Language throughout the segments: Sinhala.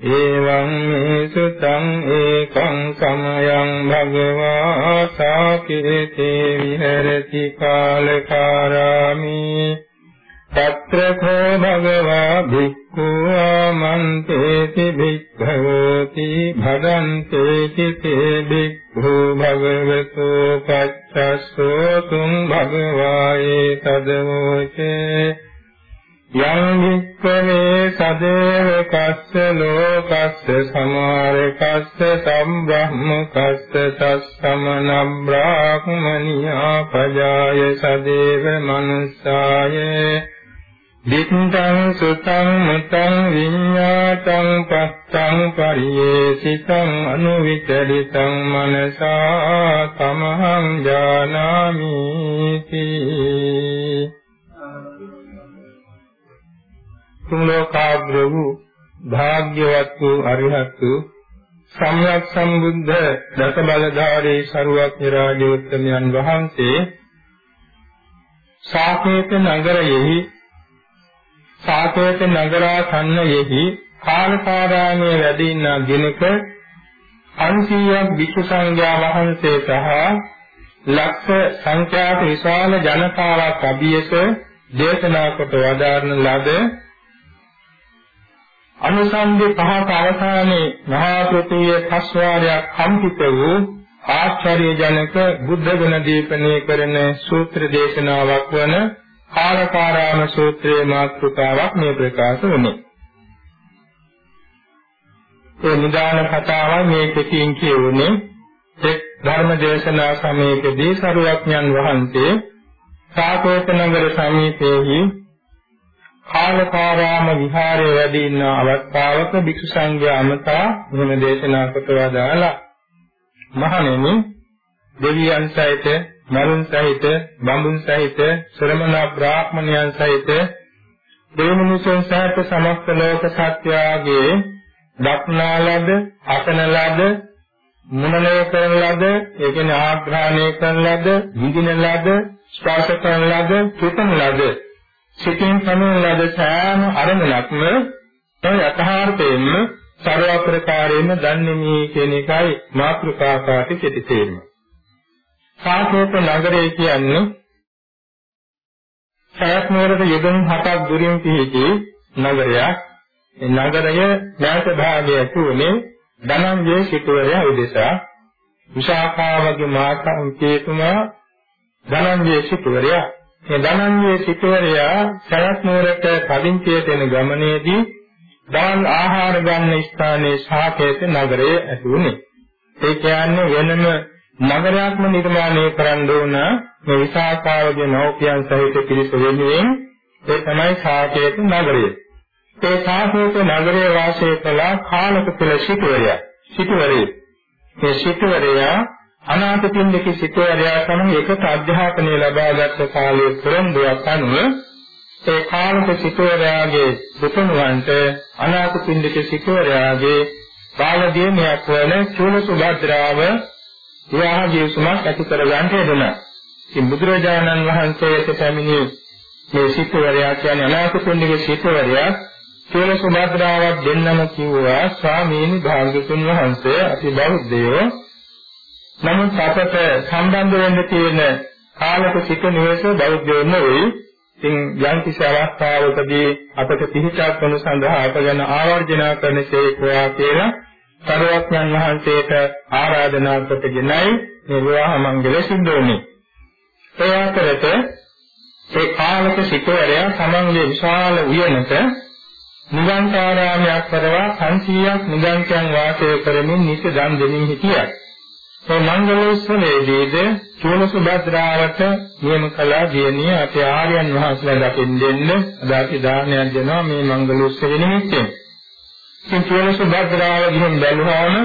එවං සුතං ඒකං සමයං භගවා සාකිරේ විහෙරති කාලකාරාමි తත්‍රඛෝ භගවා භික්ඛු ආමන්තේති භික්ඛවෝති භගන්තේති තේ භික්ඛු භගවතු පච්චස්සෝ තුං භගවායේ තදමෝචේ යං වික්ඛවේ සදේව කස්ස ලෝකස්ස සමාර කස්ස සම්බ්‍රහ්ම කස්ස තස්සමන බ්‍රාහ්මනියා පජාය සදේව මනුස්සාය. දිත්තං සුතං මුතං විඤ්ඤාතං පත්තං පරියේසිතං අනුවිචරිතං මනසා තමහං ජානාමි තුන්ලෝකාග්‍ර වූ භාග්‍යවත් වූ අරිහත් වූ සම්්‍යක් සම්බුද්ධ දස බලධාරී සරුවක් නිරාජෝත්තමයන් වහන්සේ සාකේත නගරයෙහි සාකේත නගරා සන්නයෙහි කාලකාරාමයේ වැඩ ඉන්න දිනක 500ක් විසු සංඝයා වහන්සේ සහ ලක්ෂ සංඛ්‍යාත විශාල ජනතාවක් අභියස දේශනා කොට වදාරන ලද අනුසන්දේ පහක අවසානයේ මහා ප්‍රතිය පස්වාරයක් කම්පිත වූ ආශ්චර්ය ජනක බුද්ධ ගුණ දීපණය කරන සූත්‍ර දේශනාවක් වන කාලකාරාම සූත්‍රයේ මාතෘකාවක් මේ ප්‍රකාශ වුණේ. ඒ නිදාන කතාවයි මේ කෙටියෙන් කියවුනේ එක් ධර්ම දේශනා සමයකදී සරුවඥන් වහන්සේ සාකෝත නගර සමීපයේහි කාලකාරාම විහාරයේ වැඩ ඉන්න අවස්ථාවක භික්ෂු සංඝයා අමතා මෙහෙම දේශනා කොට වදාලා මහණෙනි දෙවියන් සහිත මරුන් සහිත බඹුන් සහිත ශ්‍රමණ බ්‍රාහ්මණයන් සහිත දෙවිමිනිසුන් සහිත සමස්ත ලෝක සත්‍යයේ දක්නාලද අසනලද මුනලය කරන ලද ඒ කියන්නේ ආග්‍රහණය කරන ලද විඳින ලද ස්පර්ශ කරන ලද චුතන ලද සිතින් සමන ලද සෑම අරමුණක්ම ඒ යථාර්ථයෙන්ම ਸਰව ප්‍රකාරයෙන්ම දන්නේ මේ කියන එකයි මාතෘකාකාට කෙටි තේරුම. සාකේත නගරය කියන්නේ සයත් නුවරට යොදුන් හතක් දුරින් පිහිටි නගරයක්. ඒ නගරය නැවත භාගයේ ඇතුළේ ධනංජය සිටුවරයා උදෙසා විශාඛාවගේ මාතා උන්කේතුමා ධනංජය සිටුවරයා මේ ධනංජය සිටුවරයා සයත් නුවරට පදිංචියට එන ගමනේදී දාන ආහාර ගන්න ස්ථානයේ සාකේත නගරයේ ඇතුළේ ඒ කියන්නේ වෙනම නගරයක්ම නිර්මාණය කරන්න ඕන මේ විසාකාවගේ නෞපියන් සහිත පිරිස වෙනුවෙන් ඒ තමයි සාකේත නගරය. ඒ සාකේත නගරයේ වාසය කළ කාලක පෙළ සිටුවරයා. සිටුවරේ. මේ සිටුවරයා අනාථපිණ්ඩික සිටුවරයා සමග එකට අධ්‍යාපනය ලබාගත් කාලයේ පෙරම්බුවක් අනුව ඒ කාලක සිටුවරයාගේ දුතුණුවන්ට අනාථපිණ්ඩික සිටුවරයාගේ බාලදියණියක් වන චූල සුභද්‍රාව විවාහ ජීවිතයක් ඇති කර ගන්නට යෙදුණා. ඉතින් බුදුරජාණන් වහන්සේට පැමිණි මේ සිටුවරයා කියන්නේ අනාථපුණ්‍යගේ සිටුවරයා චූල සුභද්‍රාවක් දෙන්නම කිව්වා ස්වාමීනි භාග්‍යතුන් වහන්සේ අපි බෞද්ධයෝ නමුත් අපට සම්බන්ධ වෙන්න තියෙන කාලක සිට නිවස බෞද්ධයෝ නෙවෙයි ඉතින් යම් කිසි අවස්ථාවකදී අපට පිහිටක් වනු සඳහා අප ගැන ආවර්ජනා කරන සේකවා කියලා සරුවක්ඥන් වහන්සේට ආරාධනා කොටගෙනයි මේ විවාහ මංගල සිද්ධ වුනේ. ඒ අතරත ඒ කාලක සිටවරයා සමන්ගේ විශාල උයනට නිගන්ඨාරාමයක් කරවා 500ක් නිගන්ඨයන් වාසය කරමින් නිත්‍ය දන් දෙමින් හිටියා. ඒ මංගලෝත්සවයේදීද චූලසුභද්‍රාවට නියම කළා දියණිය අපේ ආර්යයන් වහන්සේලා දකින්න දෙන්න අද අපි දානයක් දෙනවා මේ මංගලෝත්සව නිමිත්තෙන්. ඉතින් චූලසුභද්‍රාව ගිහින් බැලුවාම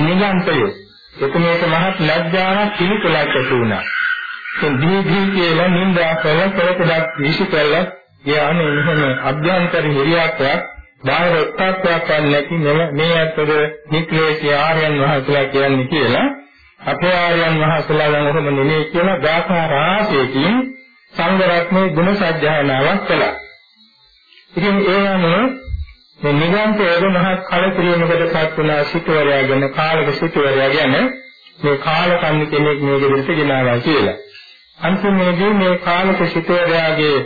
නිගන්ඨය එතුමියට මහත් ලැජ්ජාවක් පිළිකලක් ඇති වුණා. ඉතින් දී දී කියලා නින්දා කළ කරකඩක් විසි කළා. යානේ මෙහෙම අභ්‍යන්තර හිරියාවක් බාහිර උත්සාහයක් නැති මේ අතර නික්ලේශී ආර්යයන් වහන්සේලා කියන්නේ කියලා අපේ ආර්යයන් වහන්සේලා ගැන ඔහොම නෙමෙයි කියන ගාථා රාශියකින් සංඝ රත්නයේ ගුණ සජ්ජායනාවක් කළා. ඉතින් ඒ අනුව මේ නිගන්ඨයේද මහත් කලකිරීමකට පත් වුණා සිටුවරයා ගැන කාලක සිටුවරයා ගැන මේ කාලකන්ණි කෙනෙක් මේ ගෙදරට ගෙනාවා කියලා. අන්තිමේදී මේ කාලක සිටුවරයාගේ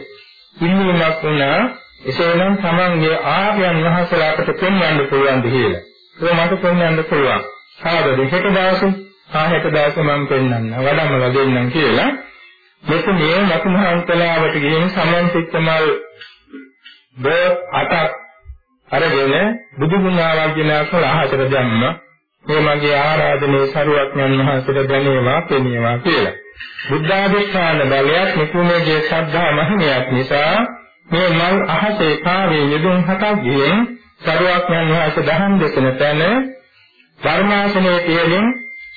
ඉල්ලීමක් වුණා එසේනම් තමන්ගේ ආර්යයන් වහන්සේලාට පෙන්වන්න පුළුවන්ද කියලා. ඒක මට පෙන්වන්න පුළුවන්. සාදද හෙට දවසේ ආ හෙට දවසේ මම පෙන්වන්න වඩම්මලා දෙන්නම් කියලා මෙතනේ මතුමහන්තලාවට ගිහින් සමන්තිත්තමල් බ අටක් අරගෙන බුදු ගුණ ආවර්ජනා කළ අහතර ධම්ම මේ මගේ ආරාධනයේ සරුවක්ඥන් වහන්සේට දැනේවා පෙනේවා කියලා. බුද්ධාධිෂ්ඨාන බලයක් නිකුමේගේ ශ්‍රද්ධා මහිමයක් නිසා මේ මල් අහසේ කාවේ යෙදුම් හතක් ගියෙන් සරුවක්ඥන් වහන්සේ දහම් දෙසන තැන ධර්මාසනයේ තියෙන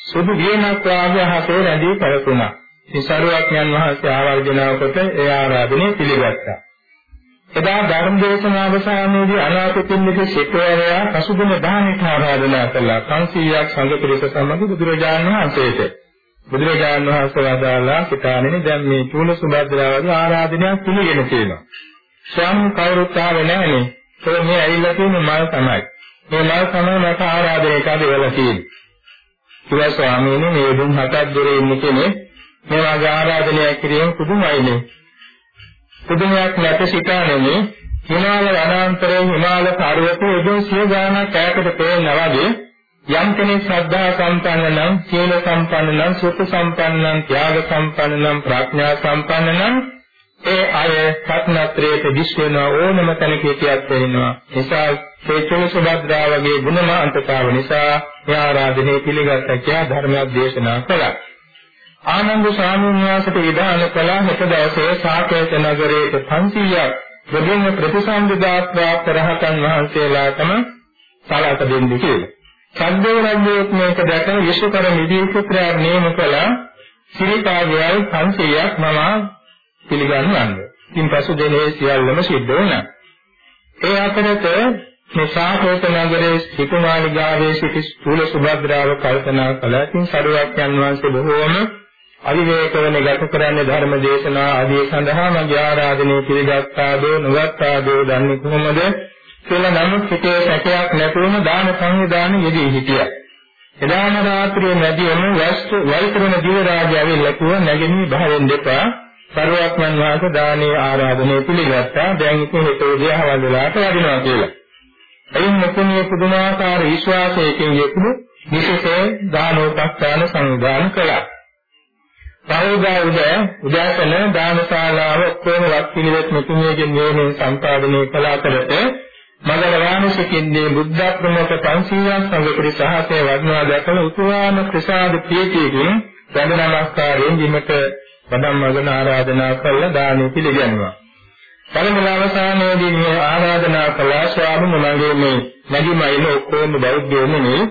සුදු වියනක් වාගේ අහසේ රැඳී පැවතුණා. ඉතින් සරුවක්ඥන් වහන්සේ ආවර්ජනා කොට ඒ ආරාධනය පිළිගත්තා. එදා ධර්ම දේශනාව අවසානයේදී අනාථපිණ්ඩික සිටවරයා පසුබිම දානට ආරාධනා කළා 500ක් සංඝ පිරිස සමග බුදුරජාණන් වහන්සේට. බුදුරජාණන් වහන්සේ වදාළා සිතානේ දැන් මේ චූල සුභද්‍රාවගේ ආරාධනයක් පිළිගෙන තියෙනවා. ස්වාමීන් කවුරුත් ආවේ නැහනේ. ඒක මේ ඇවිල්ලා තියෙන මල් තමයි. මේ මල් තමයි මට ආරාධනයට අදවලා තියෙන්නේ. කියලා ස්වාමීන් මේ දුන් හතක් දොරේ ඉන්න කෙනෙක් මේ වගේ ආරාධනයක් කිරීම පුදුමයිනේ. පුදුමයක් නැත සිතානෙමි හිමාල වනාන්තරයේ හිමාල පර්වතයේ උදේ සිය ගානක් ඈතට පේනවා වගේ යම් කෙනෙක් ශ්‍රද්ධා සම්පන්න නම් සීල සම්පන්න නම් සුඛ සම්පන්න නම් ත්‍යාග සම්පන්න නම් ප්‍රඥා සම්පන්න නම් ඒ අය සත්‍යත්‍රයේ විශ්වන ඕනම තැනක හිටියත් වෙනවා. නිසා ඒ චුලසුභද්‍රාවගේ ගුණමාන්තතාව නිසා ඒ ආරාධනය පිළිගත්ත කියා ධර්මයක් දේශනා කළා. ආනන්ද ස්වාමීන් වහන්සේට විධාන කළා හෙට දවසේ සාකේත නගරයේ 500ක් ප්‍රබුද්ධ ප්‍රතිසම්පදා ප්‍රාප්ත රහතන් වහන්සේලාටම සලක දෙන්න කියලා. සද්දේ රජුත් මේක දැකලා විශ්වකර නිදී පුත්‍රයා නියම කළා සිරිකාගයල් 500ක් මම පිළිගන්නවන්න. ඉන් පසු දෙනේ සියල්ලම සිද්ධ වුණා. ඒ අතරත මේ සාකේත නගරයේ සිටුමාලිගාවේ සිටි ස්ථූල සුභද්‍රාව කල්පනා කළා. ඉතින් සරුවක් යන වහන්සේ බොහෝම අවිවේක වෙන ගත කරන්නේ ධර්ම දේශනා ආදී සඳහා මගේ ආරාධනය පිළිගත්තාදෝ නොගත්තාදෝ දන්නේ කොහොමද කියලා නම් හිතේ සැකයක් නැතුවම දාන සංවිධාන යෙදී හිටියා. එදාම රාත්‍රියේ නැදියම වස්තු වෛතරණ දිව රාජාවේ ලකුව නැගෙනී බහෙන් දෙපා සර්වඥන් වහන්සේ දානේ ආරාධනය පිළිගත්තා. දැන් ඉතින් හිත උදේවල් වෙලාට වදිනවා කියලා. එයින් මුකුණිය පුදුමාකාර විශ්වාසයකින් යුතුව විශේෂ දානෝපස්ථාන සංවිධානය කළා. පහෝදා උද උදාසන දානශාලාව ඔක්කොම වත් පිළිවෙත් මෙතුමියගේ නියමයෙන් සම්පාදනය කළ අතරත මගල වානුසිකින්නේ බුද්ධ ප්‍රමුඛ 500ක් සංගපරි සහසේ වඩනවා දැකලා උතුවාම ප්‍රසාද ප්‍රීතියකින් වැඳ නමස්කාරයෙන් බිමට වඩම් මගන ආරාධනා කළ දානෙ පිළිගන්නවා. පළමුව අවසානයේදී මේ ආරාධනා කළා ස්වාමීන් මගේ මේ නැගිමයිල ඔක්කොම බෞද්ධයෝ නෙමෙයි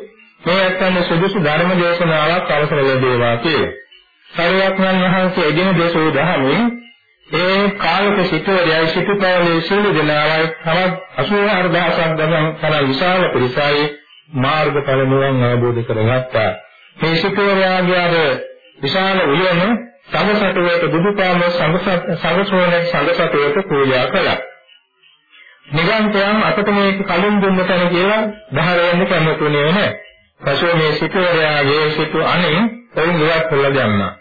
මේ අත්යන් සුදුසු ධර්ම දේශනාවක් අවසර ලැබේවා කියලා. සරුවක්මන් වහන්සේ එදින දේශෝ දහමින් ඒ කාලක සිටුවරයයි සිටුපාලේ සීල දනාවයි තවත් 84000ක් දහම් තරම් විශාල පිරිසයි මාර්ගඵල නිවන් අවබෝධ කරගත්තා. මේ සිටුවරයාගේ අර විශාල උයන සංඝසතුවේට බුදුපාම සංඝසෝනේ සංඝසතුවේට පූජා කළා. නිගන්තයන් අපට මේක කලින් දුන්න තැන කියලා බහරෙන්න කැමතුනේ නැහැ. පසුව මේ සිටුවරයාගේ සිටු අනේ ඔවුන් ඉවත් කළා දැම්මා.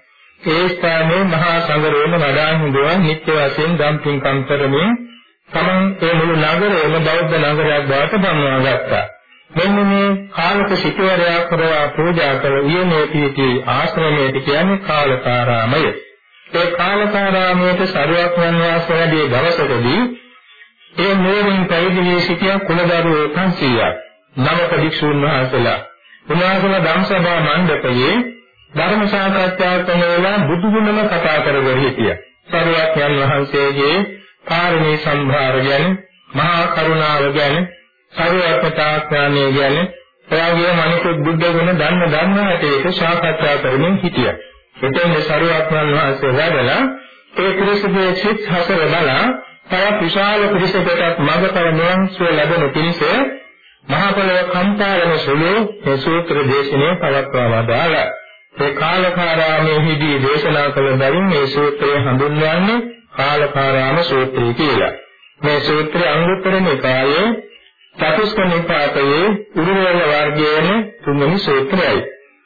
ඒ ස්ථානයේ මහා සංඝරෝම වඩා හොඳව නිත්‍ය වශයෙන් දම් පින්කම් කරමින් තමන් ඒ මුළු නගරයම බෞද්ධ නගරයක් බවට පන්වා ගත්තා. මෙන්න මේ කාලක සිටවරයා කරවා පූජා කළ ඊයේ පිටි ආශ්‍රමයේ කියන්නේ කාලකාරාමය. ඒ කාලකාරාමයේ සරුවක් වන්වාස වැඩි දවසකදී ඒ නුවරින් පැවිදි සිටිය කුලදරුවෝ 500ක් නවක භික්ෂුන් වහන්සේලා උන්වහන්සේලා ධම්සභා මණ්ඩපයේ ධර්ම සාකච්ඡා කරන වෙලාව බුදු ගුණම කතා කරගෙන හිටියා. සරුවක්යන් වහන්සේගේ කාරණේ සම්භාර ගැන, මහා කරුණාව ගැන, සරුවක්තාඥානය ගැන, එයාගේ මනිකුත් බුද්ධ ගුණ දන්න දන්න හැටේක සාකච්ඡා කරමින් හිටියා. එතෙන් සරුවක්යන් වහන්සේ වැඩලා ඒ ක්‍රිස්තුගේ සිත් හසර බලා තවත් විශාල පිරිසකට මඟපර නිවන් සුව ලැබෙන පිණිස මහා පොළොව කම්පාවන සුළු මේ සූත්‍ර දේශනාව පවත්වා වදාළා. ඒ කාලකාරාමයේදී දේශනා කළ බැවින් මේ සූත්‍රය හඳුන්වන්නේ කාලකාරාම සූත්‍රය කියලා. මේ සූත්‍රය අංගුත්තර නිකායේ චතුස්ක නිපාතයේ උරුවල වර්ගයේන තුන්වෙනි සූත්‍රයයි.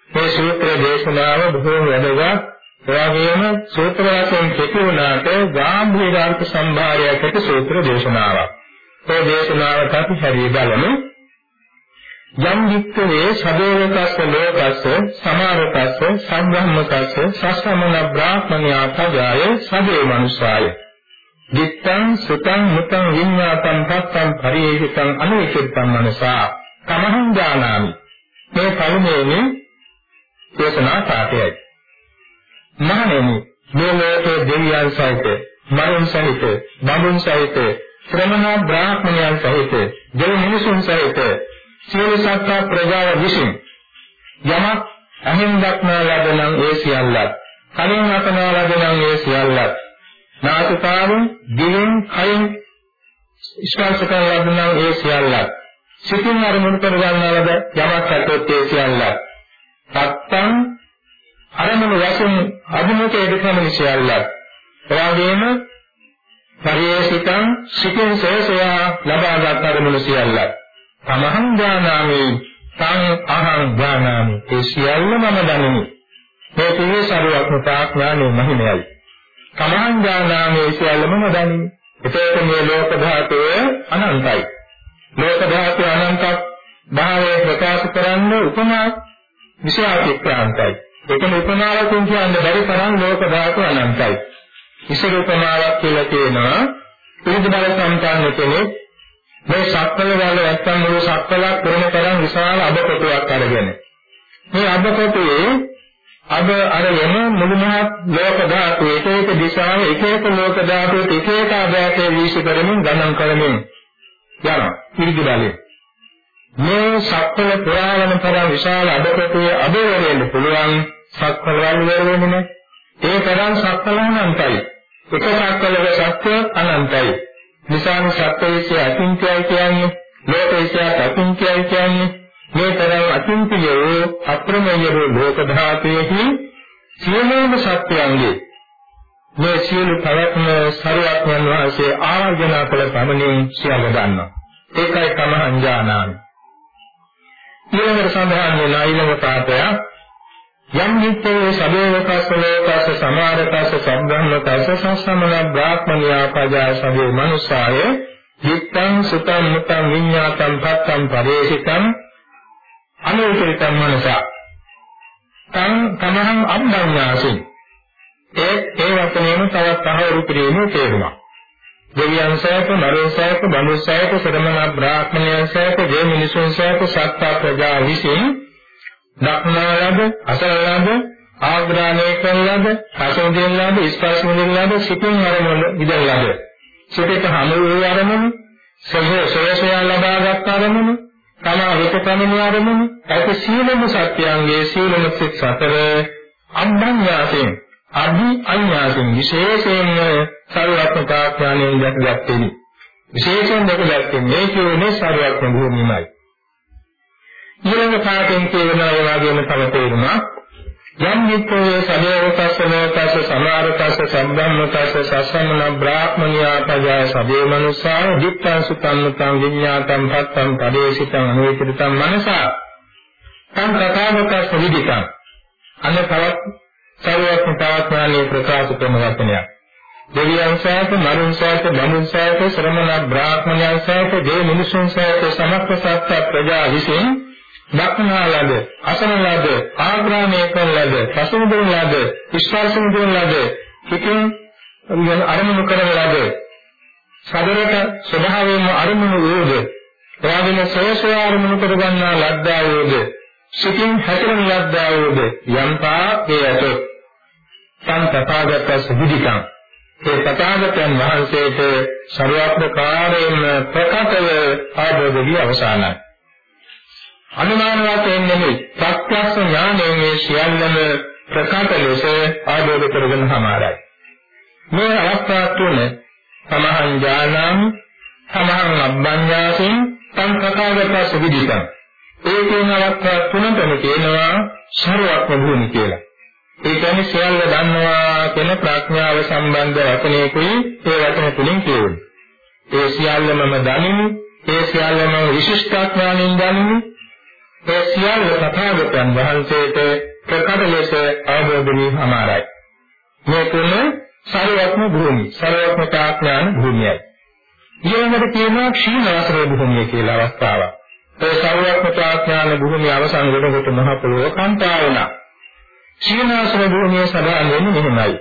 මේ සූත්‍ර දේශනාව බොහෝ වැදගත් එවාගෙම සූත්‍ර වශයෙන් කෙටි වුණාට ගාම්භීර අර්ථ සම්භාරයකට සූත්‍ර දේශනාවක්. ඒ දේශනාවට අපි හැරී බලමු. යම් වික්කවේ සදේවකස්ස ලෝකස්ස සමාරකස්ස සම්බ්‍රහ්මකස්ස සස්සමන බ්‍රාහ්මණයා පජාය සදේ මනුසාය දිත්තං සුතං මුතං විඤ්ඤාතං පත්තං පරිේහිතං අනුචිත්තං මනසා. තමහං ඥානාමි. මේ පළමුවෙනි දේශනා පාඨයයි. මහණෙනි මේ ලෝකේ දෙවියන් සහිත මරුන් සහිත බඹුන් සහිත ශ්‍රමණ බ්‍රාහ්මණයන් සහිත දෙවි මිනිසුන් සහිත සියලු සත්ත්ව ප්‍රජාව විසින් යමක් අහින් දක්නා ලබනම් ඒ සියල්ලත් කලින් අතනා ලබනම් ඒ සියල්ලත් නාසතාවෙන් දිවෙන් කයින් ස්පර්ශ කරන ලබනම් ඒ සියල්ලත් සිතින් අරමුණු කර ගන්නා ලද යමක් ඇතොත් ඒ සියල්ලත් සත්තං අරමුණු වශයෙන් අභිමුඛයේ දෙකම සියල්ලත් එවාගෙම පරිේශිතං සිතින් සෝසයා ලබාගත් අරමුණු සියල්ලත් තමහං ඥානාමි තං අහං ඥානාමි. ඒ සියල්ල මම දනිමි. මේ තුනේ සරුවක්මතා ඥානෙ මහිමයයි. තමහං ඥානාමි ඒ සියල්ල මම දනිමි එතකොට මේ ලෝක ධාතුව අනන්තයි. ලෝක ධාතුව අනන්ත භාවය ප්‍රකාශ කරන්න උපමා විශේෂාතික්‍රාන්තයි ඒකම උපමාවකින් කියන්න බැරි තරම් ලෝක ධාතුව අනන්තයි. ඉසර උපමාවක් කියලා කියනවා පිළිද බල සම්පන්න කෙනෙක් මේ සක්වල වල නැත්තම් මේ සක්වලක් කරන තරම් විශාල අබ කොටුවක් අරගෙන. මේ අබ කොටුවේ අබ අරගෙන මුළුමහත් ලෝක ධාතු එක එක දිශාව එක එක ලෝක ධාතු එක එක ආකාරයේ වීසි කරමින් ගණන් කරමින් යනවා පිළිදි බලේ මේ සක්වල පුරාවන තරම් විශාල අබ කොටුවේ අබ වෙරෙන්න පුළුවන් සක්වල වල වෙරෙන්නේ නැහැ. ඒ තරම් සක්වල අනන්තයි. එක සක්වලක සත්‍ය අනන්තයි. නිසාම සත්‍යයේ අචින්ත්‍යයි කියන්නේ ලෝකයේ අචින්ත්‍යයි කියන්නේ මේ තරම් අචින්ත්‍යෝ අප්‍රමේයෝ ලෝක ධාතයේහි සියලුම සත්‍යයන්ගේ මේ සියලු පැවැත්ම සරුවක්යන් වහන්සේ ආර්ජනා කළ පමණින් සියල්ල දන්නවා. ඒකයි තම අඥානාමි ඊළඟට සඳහන් වෙන ඊළඟ පාඩය යම් නිත්‍යයේ සදේවකස්ස ලෝකස්ස සමාරකස්ස සම්බ්‍රහ්මකස්ස සස්සමන බ්‍රාහ්මණයා පජා සදේ මනුසාය හිත්තං සුතං මුතං විඤ්ඤාතං පත්තං පරේසිතං අනුචරිතං මනසා තං තමහං අබ්බඤ්ඤාසින් ඒ ඒ වචනේම තවත් අහවරු කිරීමේ තේරුමක්. දෙවියන් සෑත නරයන් සෑත බඳු සෑත ශ්‍රමණ බ්‍රාහ්මණයන් සෑත දේ මිනිසුන් සෑත සත්තා ප්‍රජා විසින් දක්නා ලද අසල ලද ආග්‍රහණය කරන ලද රසෝදෙන් ලද ස්පර්ශ මුලින් ලද සිතින් අරමුණ විදල් ලද. සිතට හමු වූ අරමුණ සෝය සෝයසය ලබාගත් අරමුණ තමා හිත පමින අරමුණ ඒක සීලම සත්‍යයන්ගේ සීලම සිත් සතර අභ්‍යන්‍යාසයෙන් අභි අඤ්ඤාසයෙන් විශේෂයෙන්ම සර්වඥතා ඥානයෙන් දැකගත්තේ විශේෂයෙන් දැකගත්තේ මේ කියන්නේ සර්වඥ භූමියමයි ඊළඟ පාඩයෙන් කියනවා ඒ වගේම තව තේරුමක්. යම් නිත්‍යයේ සදේවකස්ස ලෝකස්ස සමාරකස්ස සම්බ්‍රහ්මකස්ස සස්සමන බ්‍රාහ්මණියා පජාය සදේ මනුසා දිත්තං සුතං මුතං විඤ්ඤාතං පත්තං පදේශිතං අනුවිචිතං මනසා. තං ප්‍රකාමකස්ස විදිකං අන්න තවත් සර්වඥ තාත්මානී ප්‍රකාශ කරන වචනයක්. දෙවියන් සෑත මරුන් සෑත බමුන් සෑත ශ්‍රමණ බ්‍රාහ්මණයන් සෑත දේ මිනිසුන් සෑත සමස්ත සත්‍ය ප්‍රජා විසින් දක්නා ලද අසන ලද ආග්‍රහණය කරන ලද පසුබිම් ලද ස්පර්ශන දෙන ලද පිටින් අරමුණු කරන ලද සදරට ස්වභාවයෙන්ම අරමුණු වේද රාගින සෝසය අරමුණු කරගන්නා ලද්දා වේද සිතින් හැසිරෙන ලද්දා වේද යම්පා වේයත සංතපාගත සුදිකං ඒ තථාගතයන් වහන්සේට ਸਰවඥ කාර්යයෙන් ප්‍රකටව ආදෝධිය අවසానයි අනුමාන වශයෙන් නෙමෙයි ප්‍රත්‍යක්ෂ ඥානයෙන් මේ සියල්ලම ප්‍රකට ලෙස ආબોධ කරගෙන හමාරයි. මේ අවස්ථා තුන සමහන් ඥානං සමහන් අබ්බඤ්ඤාසින් සංකතාගත සුවිදිතං. ඒ කියන අවස්ථා තුනටම කියනවා ਸਰවඥ භූමි කියලා. ඒ කියන්නේ සියල්ල දන්නවා කියන ප්‍රඥාව සම්බන්ධ වචනයකුයි ඒ වචන තුලින් කියවෙන්නේ. ඒ සියල්ලමම දනිමි, ඒ සියල්ලම විශිෂ්ඨාඥානින් දනිමි, ඒ සියල්ල තථාගතයන් වහන්සේට ප්‍රකට ලෙස අවබෝධ වී හමාරයි. මේ තුන සර්වඥ භූමි, සර්වඥ ඥාන භූමියයි. ඊළඟට තියෙනවා ක්ෂීණාසර භූමිය කියලා අවස්ථාවක්. ඒ සර්වඥ ඥාන භූමිය අවසන් වෙනකොට මහ පොළොව කම්පා වුණා. ක්ෂීණාසර භූමිය සඳහන් වෙන්නේ මෙහෙමයි.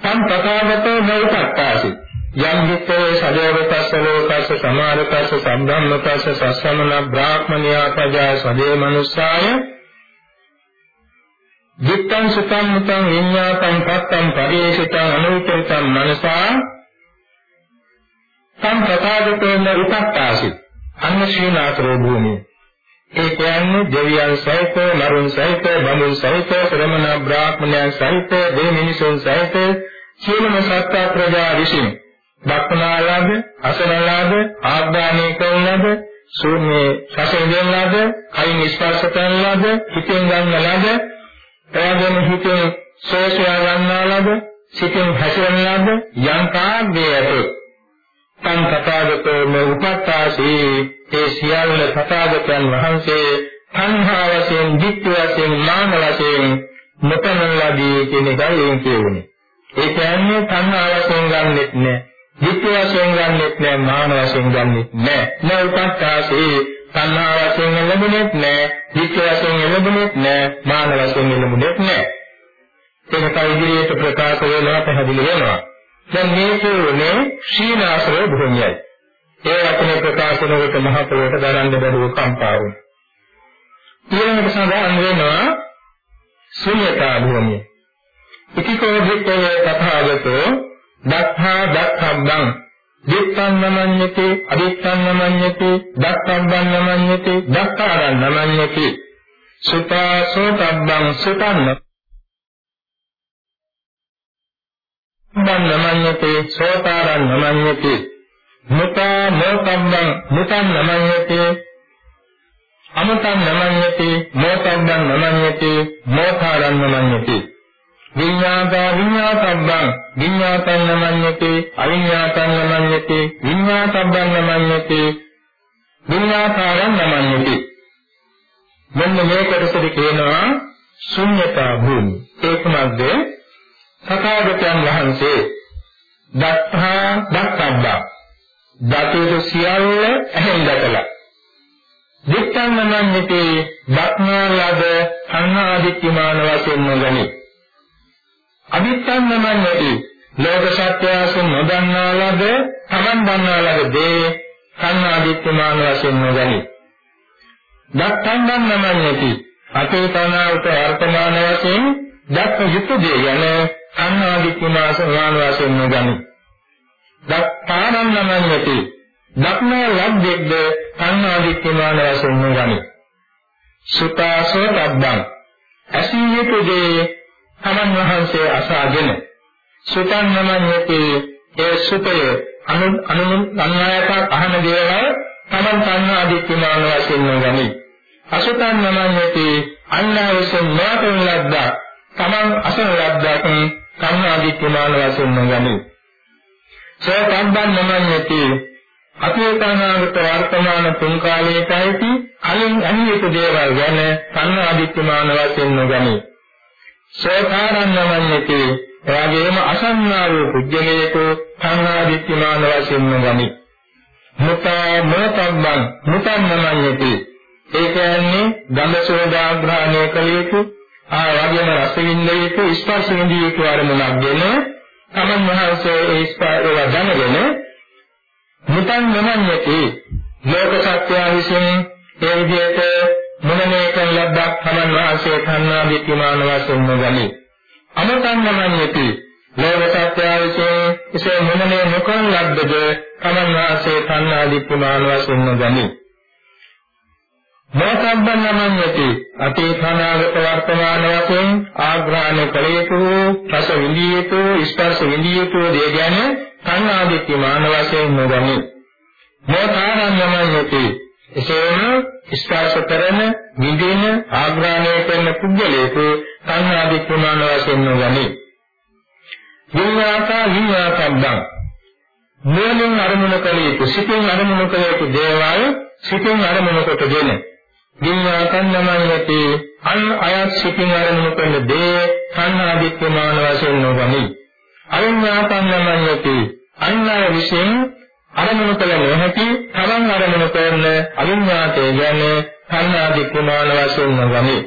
සම්පතාවතෝ නෛතක්කාසි යම් විත්තේ සදේවතස්ස ලෝකස්ස සමාරතස්ස සම්බ්‍රාහ්මතස්ස සස්සමන බ්‍රාහ්මණයා පජා සදේ මනුස්සාය. දිත්තං සුතං මුතං විඤ්ඤාතං පත්තං පරිේශිතං අනුත්තරිතං මනසා. සම්පතාගතේන උපත්තාසි. අන්න ශ්‍රීනාථරෝ භූමිය. ඒ කියන්නේ දෙවියන් සහිත නරුන් සහිත බමුණු සහිත ශ්‍රමණ බ්‍රාහ්මණයන් සහිත දෙමිනිසුන් සහිත සියලුම සත්ත්ව ප්‍රජා විසින් දක්නාලාද අසනලාද ආග්‍රහණය කරනලාද ශූන්‍ය සසෙන්දලාද කයින් ස්පර්ශ කරනලාද හිතෙන් ගන්නලාද එයාගෙන හිතෙන් සෝසයා ගන්නලාද සිතෙන් හැසිරෙනලාද යම් කාග්‍යයට තන් තථාගතෝ මේ උපත්තාසී ඒ සියල්ල තථාගතයන් වහන්සේ තණ්හා වශයෙන්, ධිට්ඨි වශයෙන්, මාන වශයෙන් නොපනලාදී කියන එකයි කියන්නේ. ඒ කියන්නේ තණ්හා වශයෙන් ගන්නෙත් නෑ විත්‍ය වශයෙන් ගන්නෙත් නෑ මාන වශයෙන් ගන්නෙත් නෑ. නෝපත්තාසේ තණ්හා වශයෙන් ලැබුණෙත් නෑ විත්‍ය වශයෙන් ලැබුණෙත් නෑ මාන වශයෙන් ලැබුණෙත් නෑ. ඒක තව ඉදිරියට ප්‍රකාශ වෙනවා පැහැදිලි වෙනවා. දැන් මේ කියන්නේ ශීනාසර භූමියයි. ඒ වචනේ ප්‍රකාශ කරනකොට මහ පොළොවට දරන්න බැරුව කම්පා වුණා ඊළඟට සඳහන් වෙනවා ශුන්‍යතා භූමිය. ඉතිකෝ විත්තේ තථාගතෝ දත්තා දත්තබ්බං දිත්තං නමඤ්ඤති අදිත්තං නමඤ්ඤති දත්තබ්බං නමඤ්ඤති දත්තාරං නමඤ්ඤති. සුතා සෝතබ්බං සුතං බං නමඤ්ඤති සෝතාරං නමඤ්ඤති. මුතා මොතබ්බං මුතං නමඤ්ඤති. අමතං නමඤ්ඤති මොතබ්බං නමඤ්ඤති මොතාරං නමඤ්ඤති. විඤ්ඤාතා විඤ්ඤාතබ්බං. විඤ්ඤාතං නමඤ්ඤති අවිඤ්ඤාතං නමඤ්ඤති විඤ්ඤාතබ්බං නමඤ්ඤති විඤ්ඤාතාරං නමඤ්ඤති. මෙන්න මේ කොටසට කියනවා ශුන්‍යතා භූමි. ඒකමද සකාගතයන් වහන්සේ දත්තා දත්තබ්බා. දතේද සියල්ල ඇහෙන් දැකලා. දිත්තං නමඤ්ඤති දක්නාලද සංහාදිත්‍යමාන වශයෙන් නොගනී. අදිත්තන් නමන්නේදී ලෝක සත්‍යයන් නොදන්නා ලද තමන් දන්නා ලද දේ සංනාදිත්‍යමාන වශයෙන් නොගනි. දත්තන් නමන්නේදී අතේතනාවට වර්තමාන වශයෙන් දක්ක යුතු දේ යන සංනාදිත්‍යමාන වශයෙන් නොගනි. දත්තානන් නමන්නේදී දක්නා ලබ්දෙක්ද සංනාදිත්‍යමාන වශයෙන් නොගනි. සුතාසෝ ලබ්බං අසීයතු දේ තමන් වහන්සේ අසාගෙන සුතන් නමඤ්ඤති ඒ සුතය අනු අනු අන්‍යයක අහන දේවල් තමන් තණ්හා දික්කමාන වශයෙන් නොගනි. අසුතන් නමඤ්ඤති අන්‍යයසෙන් නොතන ලද්දා තමන් අසන ලද්දාක තණ්හා දික්කමාන වශයෙන් නොගනි. සෝතබ්බන් නමඤ්ඤති අතීතනාගත වර්තමාන තුන් කාලයකයි කලින් අනියත දේවල් ගැන තණ්හා දික්කමාන වශයෙන් නොගනි. සෝතාරං නමන්නති එවාගේම අසන්නා වූ පුජ්‍යලේකෝ සංඝාදිත්‍යමාන වශයෙන්ම ගනි. මුතා මොතබ්බං මුතං නමන්නති ඒ කියන්නේ ගන්ධ සෝදාග්‍රහණය කළ යුතු ආ වගේම රස විඳින යුතු ස්පර්ශ විඳින යුතු අරමුණක් ගෙන තමන් වහන්සේ ඒ ස්පාරව දැනගෙන මුතන් නොමන්නේති ලෝක සත්‍යය විසින් ඒ විදිහට මොනමේ කළ ලබ්ධක් තමන් වහන්සේ කන්නා විත්‍යමාන වශයෙන් නොගනි. අමතන් නොමන්නේති ලෝක සත්‍යය විසින් එසේ මොනමේ නොකළ ලබ්ධද තමන් වහන්සේ කන්නා විත්‍යමාන වශයෙන් නොගනි. මොකක්ද නමන්නේති අතීතනාගත වර්තමාන වශයෙන් ආග්‍රහණය කළ යුතු රස විඳිය යුතු ස්පර්ශ විඳිය යුතු දේ ගැන සංආදිත්‍ය මාන වශයෙන් නොගනි මොකාරම් නමන්නේති එසේම ස්පර්ශ කරන විඳින ආග්‍රහණය කරන පුද්ගලයෙකු සංආදිත්‍ය මාන වශයෙන් නොගනි විඤ්ඤාතා විඤ්ඤාතබ්බං. නුවණින් අරමුණු කළ යුතු සිතින් අරමුණු කළ යුතු දේවල් සිතින් අරමුණු කොටගෙන විඤ්ඤාතං නමයති අන් අයත් සිතින් අරමුණු කරන දේ සංහා දික්කමාන වශයෙන් නොගනි අවිඤ්ඤාතං නමයති අන් අය විසින් අරමුණු කළ නොහැකි තරම් අරමුණු කරන අවිඤ්ඤාතය කියන්නේ කන්නාදි කුමාන වශයෙන් නොගනී.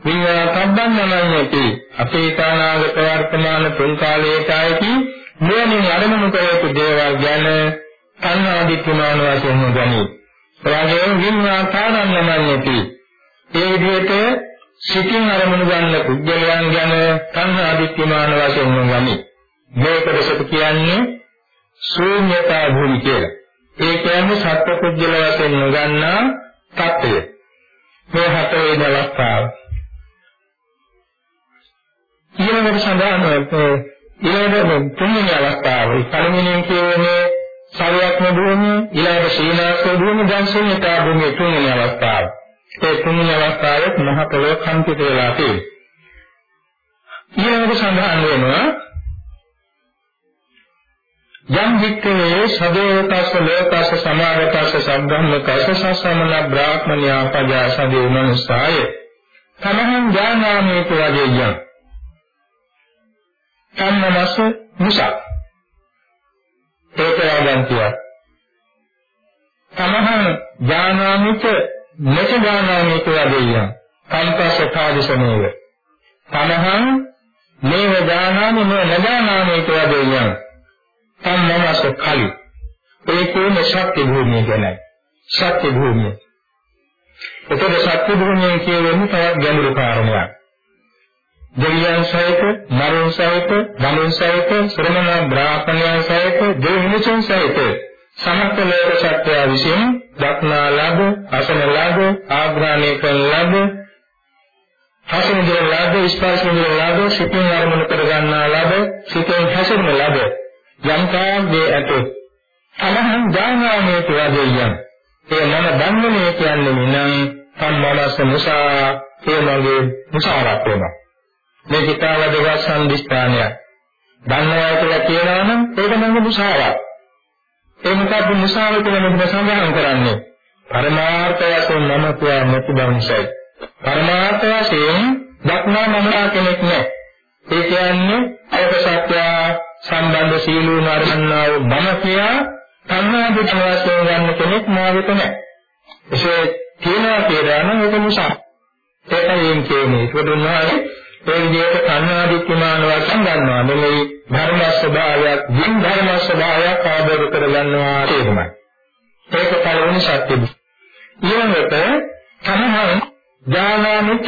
විඤ්ඤා තබ්බන්නමයි අපේ කාලාගත වර්තමාන තුන් කාලයට ඇති මෙවැනි අරමුණු කරපු දේවල් ගැන කන්නාදි කුමාන වශයෙන් නොගනී. රාගයෙන් විඤ්ඤා තාරන්නමයි ඒ විදිහට සිතින් අරමුණු ගන්න පුද්ගලයන් ගැන කන්නාදි කුමාන වශයෙන් නොගනී. මේක දෙසට කියන්නේ ශූන්‍යතා භූමි කියලා. ඒ කියන්නේ සත්‍ය පුද්ගල වශයෙන් නොගන්නා තත්ත්වය. මේ හතරේ අවස්ථාව. ඊළඟට සඳහන් ඊළඟ තුන්වෙනි අවස්ථාව. පළවෙනියෙන් කියන්නේ සර්වඥ භූමිය ඊළඟ ශ්‍රීනාථ භූමිය දැන් ශූන්‍යතා භූමිය තුන්වෙනි අවස්ථාව. ඒ තුන්වෙනි අවස්ථාවෙත් මහ පොළොව කම්පිත වෙලා තියෙනවා. ඊළඟට සඳහන් වෙනවා යම් වික්කේ සදේවතස්ස ලෝකස්ස සමාගතස්ස සම්බ්‍රහ්මකස්ස සසමන බ්‍රාහ්මණ්‍යා පජා සදේ මනුස්සාය තමහං ඥානාමේතු වජේයං කම්මනස මුසා ඒකවදන්තිය. තමහං ඥානාමිත මෙච ඥානාමිත වදෙය්‍ය. කල්පස කාදසනේව. තමහං මේව ඥානාමි මේ නඥානාමිත වදෙය්‍ය. තම්මනස කලි. ඒකේම ශක්ති භූමිය ගැනයි. ශක්ති භූමිය. එතකොට ශක්ති භූමිය කියන්නේ තවත් ගැඹුරු කාරණයක්. දෙවියන් සහිත, මරුන් සහිත, ගමුන් සහිත, ශ්‍රමණ බ්‍රාහ්මණයන් සහිත, දෙවියන් සහිත සමස්ත ලෝක සත්‍යය විසින් දක්නා ලද, අසන ලද, ආග්‍රහණය කරන ලද, හසුන් දෙන ලද, ස්පර්ශ දෙන ලද, සිතින් අරමුණු කර ගන්නා ලද, සිතෙන් හැසිරෙන ලද යම්කා දේ ඇත. අනහං ඥානාමේ තුවදෙයන්. ඒ මම දන්නේ කියන්නේ නම් සම්මානස මුසා ඒ මගේ මුසාවක් වෙනවා. මේ කිතාව දෙක සම්දිස්ථානයක්. දන්නවා කියලා කියනවා නම් ඒක නම් මුසාවක්. ඒ මොකද්ද මුසාව කියලා මෙතන සඳහන් කරන්නේ? පරමාර්ථ වශයෙන් මම කියා නැති බවසයි. පරමාර්ථ වශයෙන් දක්නා මමලා කෙනෙක් නෑ. ඒ කියන්නේ අයක සත්‍ය සම්බන්ධ සීලෝ නරන්නා වූ මම කියා තණ්හා දුක් වශයෙන් ගන්න කෙනෙක් මාවෙත නෑ. එසේ කියනවා කියලා නම් ඒක මුසා. ඒකයෙන් කියන්නේ ඒක දුන්නානේ ඒ විදිහට සංනාදිත්‍යමාන වශයෙන් ගන්නවා. නෙමෙයි ධර්ම ස්වභාවයක්, වින් ධර්ම ස්වභාවයක් ආબોධ කරගන්නවා තේරුමයි. ඒක පළවෙනි සත්‍යය. ඊළඟට තමහන් ඥානාමිත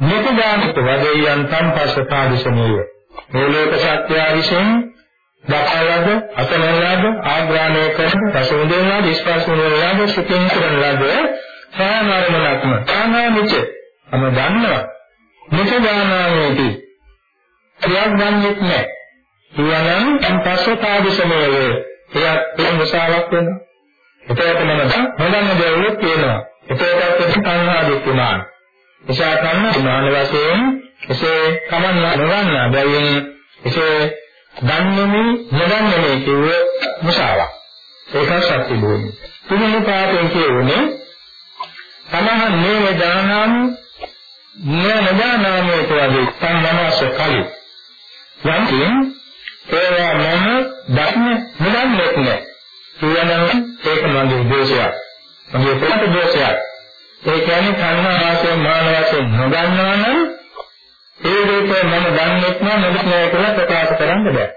නිතදානිත වදේයන් සම්පස්සපාදිශමීය. මේ ලෝක සත්‍ය විශ්ෙන් දක්වලද අතනලද ආග්‍රහණය කරන රසෝදේනාද ස්පර්ශෝදේනාද සුඛින් කරන ලද සාමාරණාත්ම ඥානාමිත අම දන්නවා මුසදානාවේදී ක්‍රියාවක් ගන්නෙත් නැහැ. ඊවනම් සංපස්සපාදිසමයේ එයත් ඒ මුසාවක් වෙනවා. එතකොට මම හොඳම දේවලුත් තියෙනවා. එතකොටත් සංහා දුක්ඛමාන. එසා කන්න මාන වශයෙන් එසේ කමන්න නොගන්න බැවින් එසේ දන්නේමි නොදන්නේමි කියව මුසාවක්. ඒක සත්‍ය භූමිය. තුන්වෙනි පාඩයෙන් කියුනේ සමහන් මේ දානම් නෝනදානාමයට වගේ සම්මනස කලි යම්කින් ඒවා මම දක්න මුදන්නේ නැහැ කියනනම් ඒක මගේ දෝෂයක් මගේ පොත දෝෂයක් ඒ කියන්නේ කන්නා වාසය මාන වාසය නොගන්නවා නම් ඒ දෙක මම දන්නේ නැහැ නොදන්නේ කියලා ප්‍රකාශ කරන්න බෑ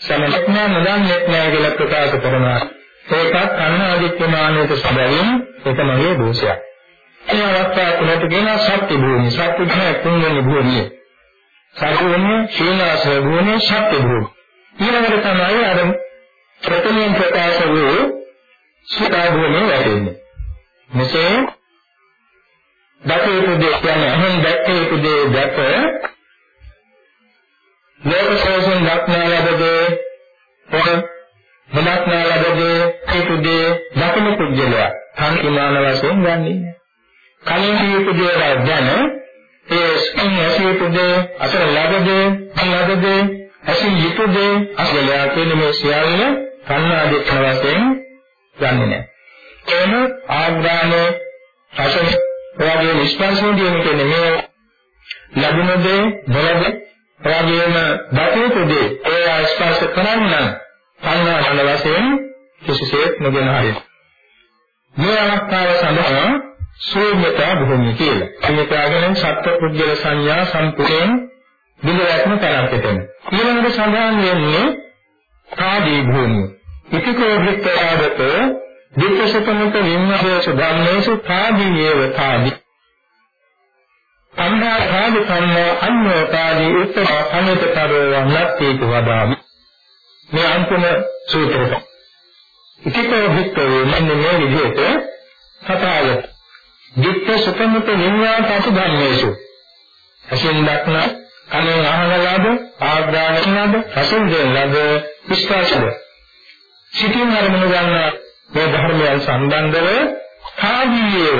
සමහරක් නෑ නොදන්නේත් නෑ කියලා ප්‍රකාශ කරනවා. ඒකත් කන්නාදිත්‍යමානයට සැබවින් ඒක මගේ දෝෂයක්. මේ අවස්ථාව තුනට කියනවා සත්‍ය භූමිය. සත්‍ය කියන්නේ තුන්වෙනි භූමිය. සත්‍යන්නේ ශීලාස භූමිය සත්‍ය භූමිය. ඊළඟට තමයි අර ප්‍රථමයෙන් ප්‍රකාශ වූ සුතා භූමිය වැටෙන්නේ. මෙසේ දකේතු දෙය කියන්නේ අහන් දැක්කේතු දෙය දැක සංකීර්ණ වශයෙන් ගන්නේ. කලින් කියපු දේවල් ගැන ඒ ස්කින් ඇසියපු දේ අසර ලබදේ ලබදේ ඇසින් යුතු දේ අසලයා කියන මේ සියල්ල කන්නාදීක්ෂණ වශයෙන් ගන්නෙ නැහැ. එන ආග්‍රාණය රසන ඔයගේ නිෂ්පර්ශන දින කියන්නේ මේ ලැබුණ දේ බලද ඔයගේම දකිත දේ ඒ ස්පර්ශ කරන්න කන්නාදන වශයෙන් කිසිසේත් නොගෙන හරියි. මේ අවස්ථාව සඳහා ශූන්‍යතා භූමිය කියලා. ශූන්‍යතාවගෙන සත්‍ය පුද්ගල සංඥා සම්පූර්ණ බිඳවැටම තරක් එතන. ඊළඟට සඳහන් වෙන්නේ කාදී භූමිය. ඉතිකෝ විත්තරාදත වික්ෂසතමක විඤ්ඤාණය ධම්මේසු කාදීයව කාදී. අන්නා කාදී සම්මා අන්නෝ කාදී උත්තර අනිතතරෝ නැත්තේක වදාමි. මේ අන්තිම සූත්‍රය. ඉතිකෝ විත්තරේ මෙන්න මේ විදිහට කතාවට දිට්ඨ සුතමත විඤ්ඤාණ පසු ධම්මේසු අසින් දක්නා කනේ අහන ලද ආග්‍රහණ ලද රසින් දෙන ලද විශ්වාසද? සිතින් අරමුණු ගන්න මේ ධර්මයන් සම්බන්ධව කාදීයව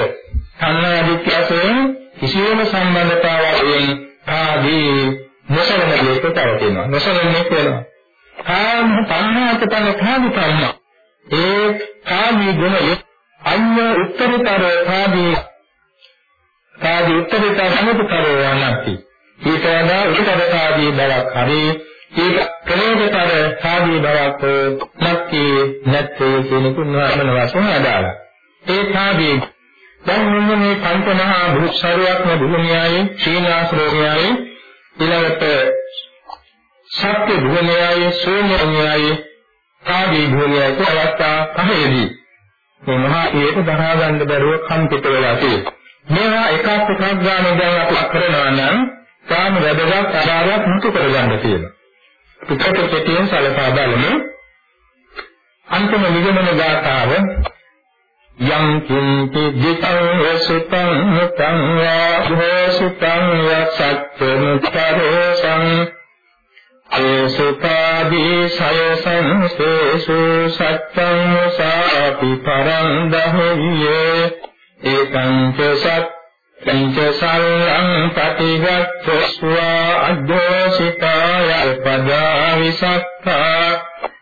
කන්නාදිත්‍යයෙන් කිසියම් සම්බන්ධතාවයෙන් කාදී නොසලන දෙයක තවතිනවා නොසලන්නේ කියලා. කාම පඤ්ඤාත තන කාදී පඤ්ඤා ඒ කාදී ගුණය අඤ්ඤ උත්තරීතර කාදී කාදී උත්තරීතර සමුතර යන්නති ඊට වඩා උත්තර කාදී බවක් හරි ඒක ප්‍රේතතර කාදී බවක් නැති නැත්තේ කියන තුන්වන වශයෙන් අදාළයි. ඒ කාදී දැන් මෙන්න මේ පංචමහා භූෂාරයක්ම භූමියයි ශීලාශ්‍රෝණයයි ඊළඟට සත්‍ය භූමියයි ශූන්‍යයයි කාදී භූමියයි අවස්ථා පහේදී මේ මහා ඒක දරා ගන්න බැරුව කම්පිත වෙලා තියෙනවා. මේවා එකක් එකක් ගන්න දැන් අපි කරනවා නම් තාම වැදගත් ආකාරයක් මුතු කරගන්න තියෙනවා. පිටකට පිටින් සලකා බලමු. අන්තිම නිගමන ගාථාව යම් කිංති දිතං සුතං මුතං වා භෝසුතං යසක්ඛමුතරෝසං ඒසුපාදී සයසංසේසු සත්තං සාපි පරං දහවියේ ඒකං ච සත්තං ච සල්ලං පටිගච්ඡස්වා අද්දෝසිකාය පදා විසක්ඛා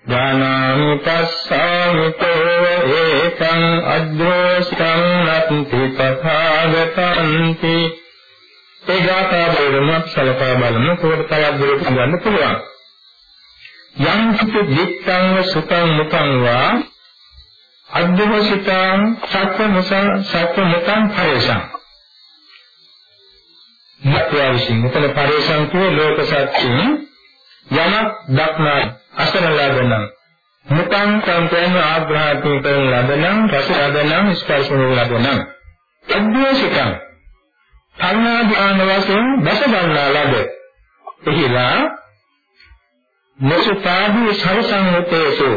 ඥානාමි පස්සාමි තෝ ඒකං අද්දෝසිකං නත්ති තථාගතන්ති ඒ ගාථා වලම සලකා බලමු ඒකට තවත් දුරට ගන්න පුළුවන්. යම් කිසි දිත්තං සුතං මුතං වා අද්දවසිතං සත්‍ය මුසං සත්‍ය මුතං පරේෂං. මත්වාවිසින් මෙතන පරේෂං කියේ ලෝක සත්‍යං යමක් දක්නා අසන ලබන මුතං සංකේන ආග්‍රහණය කරන ලබන රස ලබන ස්පර්ශ ලබන අද්දවසිතං සංඥා ධ්‍යාන වශයෙන් දස ගන්නා ලද එහිලා මොසුපාදී සරසංගතේසු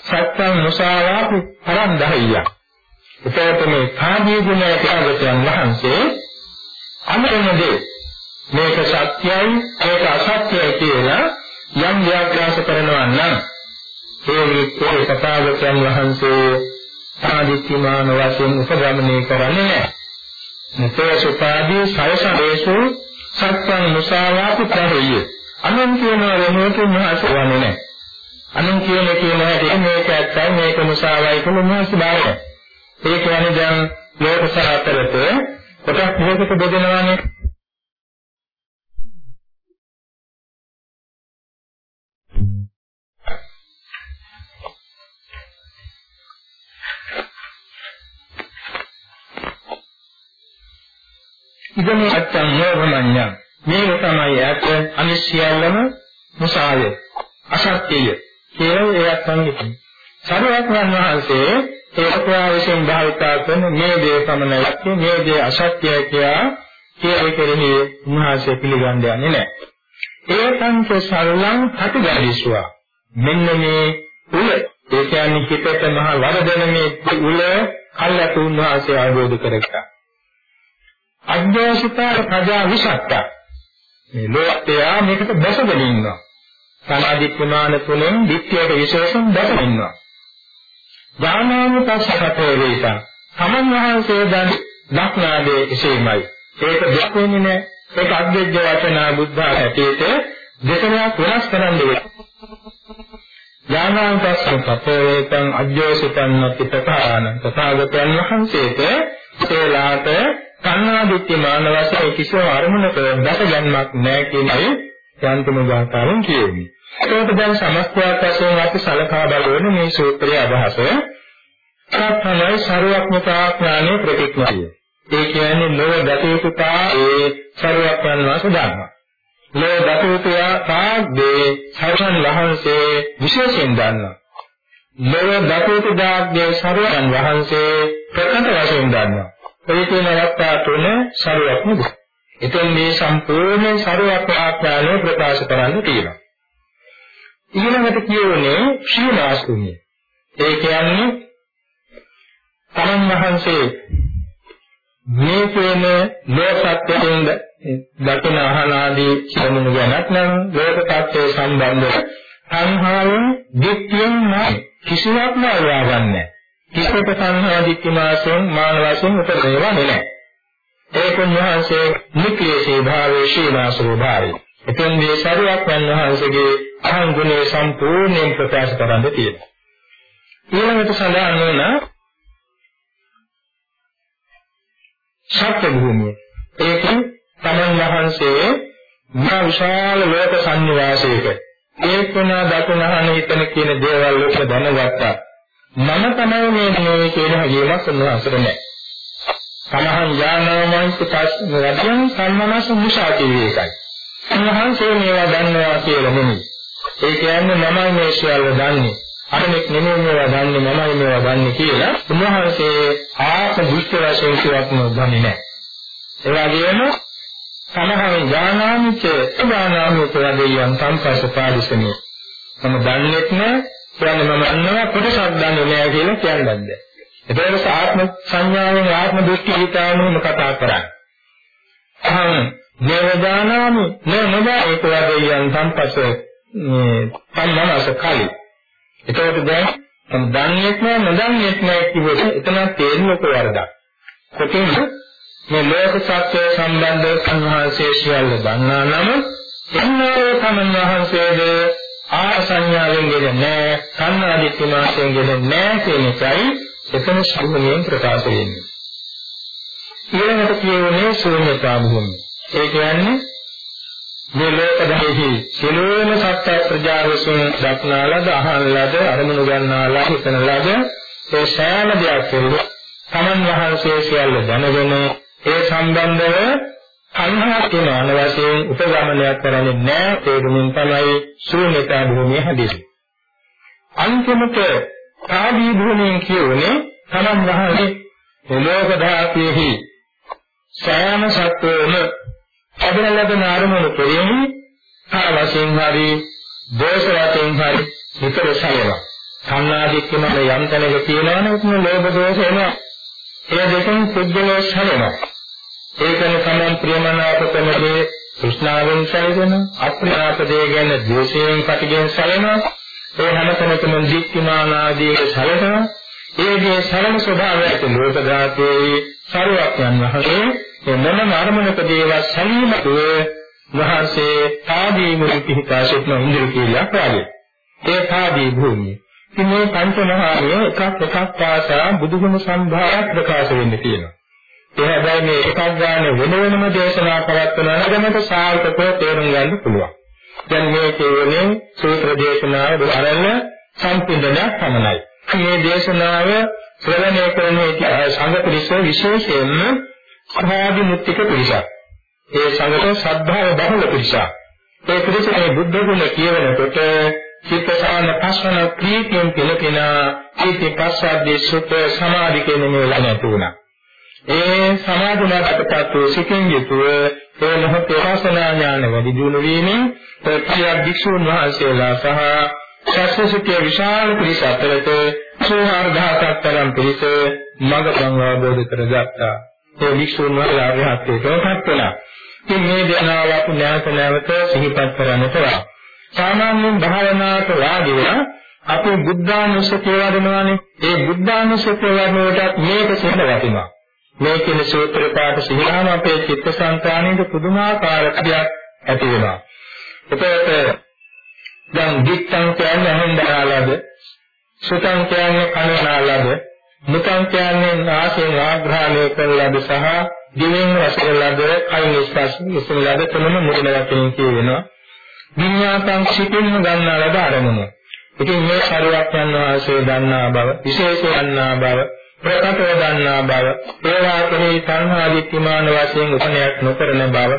සත්‍යං මුසාවාපි පරන්දහయ్య එතකොට මේ කාදී ගුණය ප්‍රාගතයන් වහන්සේ අමරණදී මේක සත්‍යයි ඒක අසත්‍යයි කියලා යම් ව්‍යාඛ්‍යාස කරනවා නම් ඒ විස්තර කතාවකයන් වහන්සේ සාදිත්‍යමාන වශයෙන් උපගමනය කරන්නේ නැහැ. නතේ සුපාදී සයසදේශු සත්‍යං මුසාවාපි කරෙය. අනුන් කියන වෙනුවට මහසවන්නේ නැහැ. අනුන් කියන කියන හැටි මේක ඇත්තයි මේක මුසාවයි කියලා මහස බාරයි. ඒ කියන්නේ දැන් ලෝක සාතරත කොටස් දෙකකට බෙදෙනවානේ. ඉදම අත්තං යෝගමඤ්ඤං මේක තමයි ඇත්ත අනිශ්චයලම මුසාවේ අසත්‍යය කියලා ඒවත් සංගීතයි. සරුවක්මන් වහන්සේ ඒකවා විසින් භාවිතා කරන මේ දේ පමණයි මේ දේ අසත්‍යයි කියලා කියලා කෙරෙහි උන්වහන්සේ පිළිගන්නේ නැහැ. ඒකංච සරලං හටගැලිසුවා. මෙන්න මේ උල ඒ කියන්නේ හිතට මහ වරදෙන මේ උල කල්යතු උන්වහන්සේ අවබෝධ කරගත්තා. අඥාසිතා ප්‍රජා විසක්තා. මේ ලෝකයා මේකට බැසගෙන ඉන්නවා. සමාධි ප්‍රමාණ තුනෙන් ධිට්ඨියට විශේෂයෙන් බැසගෙන ඉන්නවා. ඥානානු පස්සකතේ වේසා. සමන් වහන්සේ දැන් දක්නාදේ එසේමයි. ඒක දෙයක් වෙන්නේ නැහැ. ඒක අද්දෙජ්ජ වචනා බුද්ධ ඇටේට දෙකමක් වෙනස් කරන්න වෙනවා. ඥානානු පස්සකතේ වේතං අජ්ජෝසිතං පිටකාන තථාගතයන් වහන්සේට ඒලාට කන්නාදිත්‍ය මානවසේ කිසිම අරමුණක දැකගන්නක් නැහැ කියන අය යන්තම ගාථාවෙන් කියවෙන්නේ. ඒකට දැන් සමස්තයක් වශයෙන් අපි සලකා බලන මේ සූත්‍රයේ අදහස ප්‍රථමයි ਸਰවඥතා ඥානෙ ප්‍රතිඥාය. ඒ කියන්නේ ලෝක දතේකතා ඒ ਸਰවඥන් වාසේ ධර්ම. ලෝක දතේකතා තාග්ගේ සර්වඥ වහන්සේ විශේෂයෙන් දන්නා. ලෝක දතේකතාග්ගේ සර්වඥන් වහන්සේ ප්‍රකට වශයෙන් දන්නවා. ප්‍රේතේ නවත්තා තුන සරුවක් නුඹ. එතෙන් මේ සම්පූර්ණ සරුවක් ආඥානය ප්‍රකාශ කරන්න තියෙනවා. ඊළඟට කියෝනේ ශීනාස්තුමිය. ඒ කියන්නේ තමන් වහන්සේ මේ කියන ලෝකත්වයෙන් දකින අහනාදී සිරමුණු ගැනත් නම් ලෝකත්වයේ සම්බන්ධ සංහාවෙන් දික්තියෙන් කිසිවක් නෑ වගන්නේ. සංහා දිට්ඨි මාසෙන් මාන වශයෙන් උපදේවා නැහැ ඒක උන්වහන්සේ නික්ලේශී භාවයේ ශීලාසෝ භාවයේ එතෙන් මේ ශරීරයක් වහන්සේගේ අහං ගුණේ සම්පූර්ණයෙන් ප්‍රකාශ කරන්න තියෙනවා. ඊළඟට සඳහන් වන සත්‍ය භූමිය. ඒකෙන් තමන් වහන්සේ මහා විශාල ලෝක සංනිවාසයක ඒකන දකුණහන හිතන කියන දේවල් ලෝක දැනගත්තා. මම තමයි මේ මේ කියන හැඟීමක් උන්වහන්සේට නැහැ. සමහන් ඥානවන්ත පස් වැඩියෙන් සම්මනස මුසා කියේ එකයි. උන්වහන්සේ මේවා දන්නවා කියලා නෙමෙයි. ඒ කියන්නේ මමයි මේ සියල්ල දන්නේ. අරෙක් නෙමෙයි මේවා දන්නේ මමයි මේවා දන්නේ කියලා උන්වහන්සේ ආත්ම දෘෂ්ටි වශයෙන් කියක් නොදන්නේ නැහැ. ඒ වගේම සමහර ඥානාමිච ඥානාමිච වදේයන් සම්පස්ස පාදිසනේ. මම දන්නේත් නැහැ කියන්නේ මම අන්නවා කොටසක් දන්නේ නැහැ කියලා කියන්නත් බැහැ. ඒතරට ආත්ම සංඥාවෙන් ආත්ම දෘෂ්ටි හිතානුම කතා කරන්නේ. අහං නේවදානාමි නේනදා ඒක වදේයන් සම්පස්ස මේ සම්මනස කලි. ඒකට දැන් දන්නේත් නෑ නොදන්නේත් නෑ කිව්වොත් එතන තේරෙන්නක වරදක්. කොටින්ද මේ ලෝක සත්‍ය සම්බන්ධ සංහාසයේ සියල්ල දන්නා නම් එන්නෝ සමන් වහන්සේද ආසඤ්ඤාවෙන් ගෙද නෑ කන්නාදිත්‍ය මාසයෙන් ගෙද නෑ කියන එකයි එතන ශුන්‍යයෙන් ප්‍රකාශ වෙන්නේ. ඊළඟට කියවනේ ශූන්‍යතා භූමිය. ඒ කියන්නේ මේ ලෝක ධර්මෙහි සියලුම සත්‍ය ප්‍රජාවසුන් දක්නාලද අහන්නලද අරමුණු ගන්නාලා හිතනලද ඒ සෑම දෙයක් කෙරෙහි තමන් වහන්සේ සියල්ල දැනගෙන ඒ සම්බන්ධව අන්හා කියන අනවශ්‍යයෙන් උපගමනයක් කරන්නේ නැහැ. ඒ දුමින් තමයි ශූන්‍යතා භූමිය හැදෙන්නේ. අන්තිමට ආදී භූමියෙන් කියුනේ තමන් වහන්සේ ලෝක ධාතුෙහි සෑම සත්වයම ලැබෙන ලැබෙන අරමුණු කෙරෙහි කාලයෙන් හරි දෝෂ වශයෙන් හරි විතර සලවා සංනාදික්කම යම් තැනක තියෙනවනේ උතුම් ලෝභ දෝෂ එනවා. ඒ දෙකෙන් පුද්ගලෝ සලනවා. ඒකන සමන් ප්‍රියමනාප කරනදී කෘෂ්ණාවෙන් සැලෙන අප්‍රියාප දේ ගැන ද්වේෂයෙන් කටගෙන සැලෙනවා ඒ හැමතැනකම දික්කමාන ආදී සැලෙනවා ඒගේ සරල ස්වභාවයට ලෝක ධාතයේ සරුවක්යන් වහන්සේ ඒ මොනම අරමුණකදීවත් සැලීමතුව වහන්සේ ආදී මුල් පිහිටා සිටින ඉන්ද්‍ර කියලා කාර්යය. ඒ ආදී භූමිය. ඉතින් මේ පංචමහාරය එකක් එකක් පාසා බුදුගුණ සම්භාරයක් ප්‍රකාශ වෙන්න තියෙනවා. ඒ හැබැයි මේ එකක් ගන්න වෙන වෙනම දේශනා පවත්වන නගමත සාර්ථකව තේරුම් ගන්න පුළුවන්. දැන් මේ කියන්නේ සූත්‍ර දේශනාව අරගෙන සම්පූර්ණයක් පමණයි. මේ දේශනාව ශ්‍රවණය කරන සංඝ පිරිස විශේෂයෙන්ම සමාධි මුත්‍තික පිරිසක්. ඒ සංඝත ශ්‍රද්ධාව බහුල පිරිසක්. ඒ පිරිස මේ බුද්ධ ගුණ කියවනකොට චිත්තසාන පස්සන ප්‍රීතියෙන් පිළිපින චිත්ත පස්සද්දේ සුඛ සමාධි කියන මේ නැති වුණා. ඒ සමාධිමත්පත් වූ සිතින් යුතුව ඒ මොහොතේ වාසනා ඥාන වැඩි දියුණු වීමෙන් ප්‍රතියක් භික්ෂුන් වහන්සේලා සහ ශාස්ත්‍රසිතේ විශාල පිරිස අතරට සෝහාර්ධාතක් තරම් පිරිස මඟ සංවාදෝධ කරගත්තා. ඒ භික්ෂුන් වහන්සේලා ආර්යහත්ත්වයටපත් වුණා. ඉතින් මේ දේනාව අපි නැවත නැවත සිහිපත් කරන්නට ඕන. සාමාන්‍යයෙන් භාවනාවට වාඩි වෙලා අපි බුද්ධානුස්සතිය වඩනවානේ. ඒ බුද්ධානුස්සතිය වඩනකොටත් මේක සිහින වැටෙනවා. මේ කියන සූත්‍ර පාඨ සිහිනාම අපේ චිත්තසංතානයේ පුදුමාකාර ක්‍රියාවක් ඇති වෙනවා. එතකොට දැන් දිත්තං කියන්නේ අහඳාලාද සුතං කියන්නේ කනනාලාද මුතං කියන්නේ නාසයෙන් ආග්‍රහණය කරලාද සහ දිවෙන් රස කරලාද කයින් ස්පර්ශ ඉස්සෙල්ලාද තුනම මුලින වචනෙන් කියවෙනවා විඤ්ඤාතං සිතින්ම ගන්නා ලද අරමුණ. ඉතින් මේ ශරීරයක් යන වාසේ දන්නා බව, විශේෂ දන්නා බව, ප්‍රකටව දන්නා බව, ඒවා කෙරෙහි සංහා දික්මාන වශයෙන් උපනයක් නොකරන බව,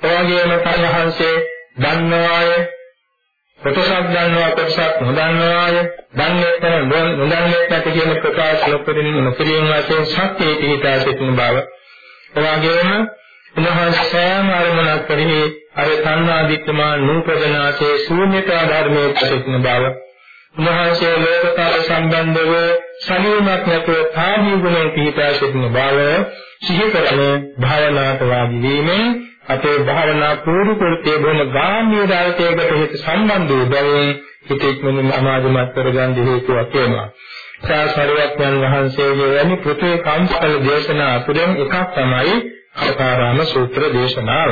එවැගේම කර්මහන්සේ දන්නවාය, කොටසක් දන්නවා කොටසක් නොදන්නවාය, දන්නේ නැත්නම් නොදන්නේ නැති කියන ප්‍රකාශ නොකරින් නොකිරීම වශයෙන් සත්‍යයේ පිහිටා සිටින බව, එවැගේම උන්වහන්සේම අරමුණක් කෙරෙහි අර සංනාදිත්‍යමා නූපදනාසේ ශූන්‍යතා ධර්මයේ ප්‍රතින බව. උන්වහන්සේ ලෝකකාල සම්බන්ධව සලියුමක් නැතුව තාදී ගුණෙන් පිහිටා සිටින බව සිහි කරන භාවනාවට වාඩි වීමෙන් අපේ භාවනා පුරුදු කෘත්‍යය බොහොම ගාම්භීර දායකයකට හිත සම්බන්ධ වූ බැවින් හිත ඉක්මනින් අමාජමත් කරගන්න හේතුවක් වෙනවා. සාසරවත්යන් වහන්සේගේ වැනි පෘථේ කාංශකල දේශනා අතුරෙන් එකක් තමයි කතාරාම සූත්‍ර දේශනාව.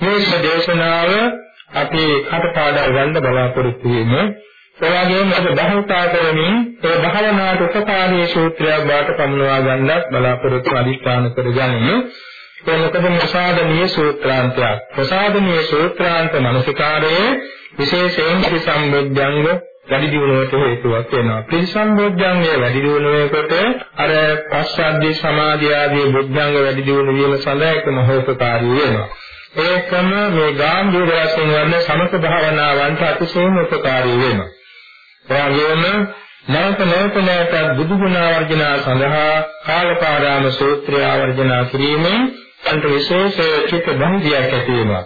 මේ දේශනාව අපි කටපාඩම් ගන්න බලාපොරොත්තු වෙන්නේ එවාගෙම අද බහුතා කරමින් ඒ භාවනාට උපකාරී සූත්‍රයක් බාට පමුණවා ගන්නත් බලාපොරොත්තු අධිෂ්ඨාන කරගනිමු. ඒ මොකද ප්‍රසාදනීය සූත්‍රාන්තයක්. ප්‍රසාදනීය සූත්‍රාන්ත මනසිකාරයේ විශේෂයෙන් සම්බුද්ධංග වැඩි දියුණුවට හේතුවක් වෙනවා. ප්‍රතිසම්බොධ්‍යංගයේ වැඩි දියුණුවකට අර පස්සද්ධි සමාධි ආදී බුද්ධංග වැඩි දියුණු වීම සඳහා එකම හේතුකාරී වෙනවා. ඒකම මේ ගාම්භීර වශයෙන් වර්ණ සමත භාවනාවන්ට අතිශයින් උපකාරී වෙනවා. එවාගෙම නැවත නැවත නැවත බුදු ගුණ වර්ජනා සඳහා කාලපාරාම සූත්‍රය වර්ජනා කිරීමෙන් අන්ත විශේෂ චිත්ත බන්ධියක් ඇති වෙනවා.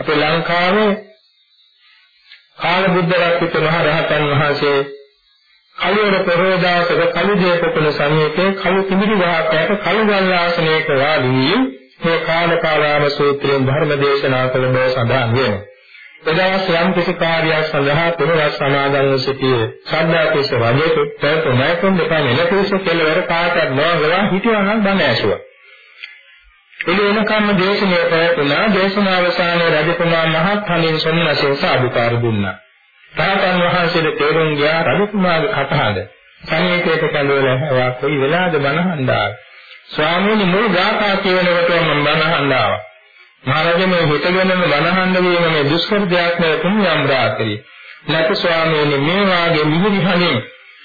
අපේ ලංකාවේ කාල බුද්ධ රත්නික මහ රහතන් වහන්සේ කලියර පෙරේදාසක කලිදේපකුල සමීපේ කලු කිමිරි වහකට කලු ගල් ආසනයක වාඩි වී මේ කාලකාලාම සූත්‍රයෙන් ධර්ම දේශනා කළ බව සඳහන් වෙනවා. එදවස් යම් කිසි කාර්යයක් සඳහා පුරවස් සමාදන්ව සිටියේ සද්ධාතිස්ස රජෙකුට තුනයිකුන් දෙපා මෙලකුස කෙලවර කාටවත් නොවලා හිටියා නම් බණ ඇසුවා. එළෙනකම්ම දේශනාව පැවතුණා දේශනාවසානයේ රජකුමා මහත් හණින් සොන්නසේ සාදුකාර දුන්නා. තාතන් වහන්සේට තේරුම් ගියා රජකුමාරගේ කතාවද. සංවේකයට කලවල හැවා කොයි වෙලාවද බණහන්දා. ස්වාමීනි මුල් ගාථා කියනකොට මම බණහන්න ආවා. මහරජා මේ හිතගෙනම බණහන්න වීම මේ දුෂ්කර දෙයක් නෙවෙයි පුණ්‍යම් රාත්‍රි. නැත් ස්වාමීනි මේ වාගේ මිහිරි හණින්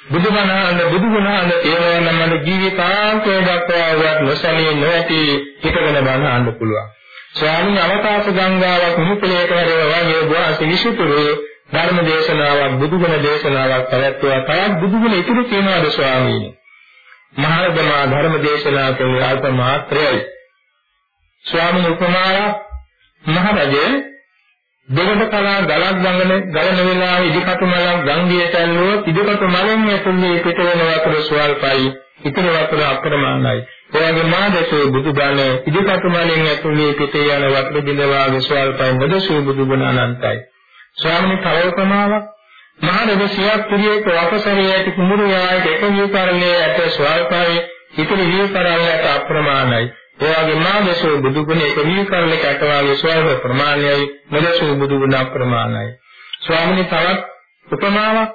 බුදුබණහන්න බුදුගුණහන්න තේරෙන මම ජීවිතාන්තය දක්වාවත් නොසලී නොඇති හිතගෙන බණහන්න පුළුවන්. ස්වාමීන් අවකාශ ගංගාවක් මුහුපලේට හැරෙව වගේ වාසි විසුතුරු ධර්ම දේශනාවක් බුදුගුණ දේශනාවක් පැවැත්වුවා. තවත් බුදුගුණ ඉතුරු කියනවාද ස්වාමීනි? මහරජමා ධර්ම දේශනා කළ අල්ප මාත්‍රයයි. ස්වාමීන් උපමාවක් මහරජේ දෙවඩ කලා ගලක් ගඟන ගලන වෙලාවේ ඉදිකටු මලක් ගංගියට ඇල්ලුවොත් ඉදිකටු මලෙන් ඇතුළේ පිට වෙන වතුර ස්වල්පයි ඉතිරි වතුර අප්‍රමාණයි. එයාගේ මාදසෝ බුදුබණ ඉදිකටු මලෙන් ඇතුළේ පිට යන වතුර බිඳවා විශ්වල්පයි මොදසෝ බුදුබණ අනන්තයි. ස්වාමීන් තව උපමාවක් මහා සියක් පිළියෙක වපසරිය ඇති කුඹුරු යායක එක විතරලේ ඇත ස්වල්පයි ඉතිරි විතරලට අප්‍රමාණයි ඒ වගේ මාදසෝ බුදුගුණ එක විතරලට අටවාගේ ස්වල්ප ප්‍රමාණයයි මොදසෝ බුදුගුණ අප්‍රමාණයි ස්වාමීනි තවත් උපමාවක්.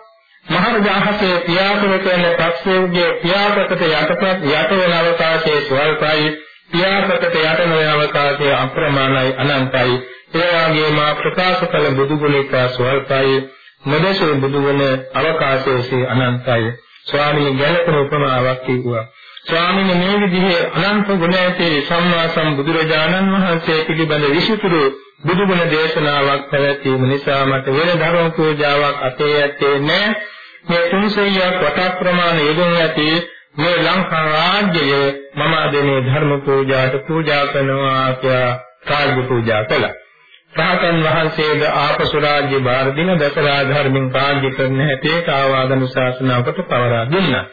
මහරජාහසේ පියාපර කරන පක්ෂයේ පියාපකට යටපත් යට වෙන අවකාශයේ ස්වල්පයි. පියාපකට යට නොවන අවකාශයේ අප්‍රමාණයි අනන්තයි. ඒ වගේ මා ප්‍රකාශ කළ බුදුගුණික ස්වල්පයි. මොදේශ බුදුගුණ අවකාශයේ අනන්තයි. ස්වාමීන් ගැලපෙන උපමාවක් කිව්වා. ස්වාමීන් මේ විදිහේ අනන්ත ගුණ ඇති සම්මා සම්බුදුරජාණන් වහන්සේ පිළිබඳ විසුතුරු බුදුගුණ දේශනාවක් පැවැත්වීම නිසා මට වෙන ධර්ම පූජාවක් අතේ ඇත්තේ නැහැ. මේ තුන්සෙයියක් වටක් ප්‍රමාණ යෙදුම් ඇති මේ ලංකා රාජ්‍යය මම අද මේ ධර්ම පූජාට පූජා කරනවා කියලා කාර්ය පූජා කළා. රහතන් වහන්සේද ආපසු රාජ්‍ය බාර දින දසරා ධර්මින් කාර්ය කරන හැටි ආවාදන ශාසනාවකට පවරා දුන්නා.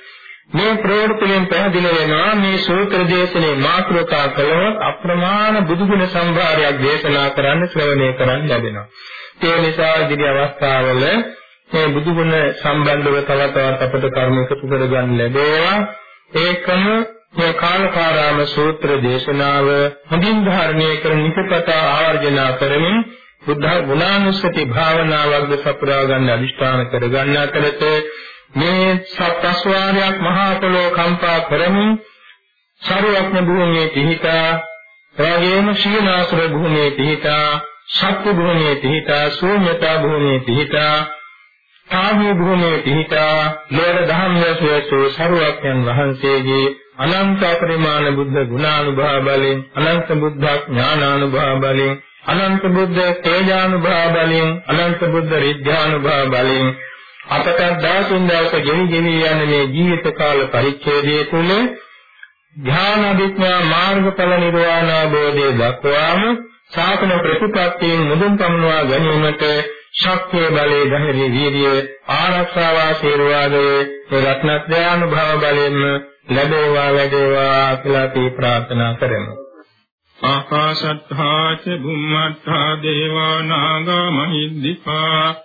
මේ ප්‍රවෘත්තියෙන් පැහැදිලි වෙනවා මේ සූත්‍ර දේශනේ මාතෘකා කළොත් අප්‍රමාණ බුදුගුණ සම්භාරයක් දේශනා කරන්න ශ්‍රවණය කරන්න ලැබෙනවා. ඒ නිසා ඉදිරි අවස්ථාවල මේ බුදුගුණ සම්බන්ධව තව තවත් අපට කර්ම එකතු කරගන්න ලැබේවා. ඒකම මේ කාලකාරාම සූත්‍ර දේශනාව හොඳින් ධාරණය කරන නිකපතා ආවර්ජනා කරමින් බුද්ධ ගුණානුස්සති භාවනාවක්ද සපුරා ගන්න අදිෂ්ඨාන කර ගන්න අතරත මේ සත්‍යස්වාරයක් මහා පොළොව කම්පා කරමින් සරුවක්න භූමියේ පිහිටා රාගේම ශීනාසුර භූමියේ පිහිටා සත්‍ය භූමියේ පිහිටා ශූන්‍යතා භූමියේ පිහිටා කාමී භූමියේ පිහිටා ලෝක ධම්මයේ සරුවක්යන් වහන්සේගේ අනන්ත පරිමාණ බුද්ධ ගුණානුභව බලෙන් අනන්ත බුද්ධ ඥානානුභව බලෙන් අනන්ත බුද්ධ තේජානුභව බලෙන් අනන්ත බුද්ධ රිද්ධානුභව බලෙන් අපට දවසින් දවස ගෙවි ගෙවි යන මේ ජීවිත කාල පරිච්ඡේදයේ තුල ඥාන විඥා මාර්ගඵල නිර්වාණ අවබෝධය දක්වාම සාසන ප්‍රතිපත්තියෙන් මුදුන් පමුණවා ගැනීමට ශක්තිය බලය ධෛර්ය වීර්ය ආරක්ෂාව ආශිර්වාදයේ රත්නත්‍රානුභව බලයෙන් ලැබේවා වැඩේවා කියලා අපි ප්‍රාර්ථනා කරමු. ආකාශත්තා ච බුම්මත්තා දේවා නාග මහිද්దికා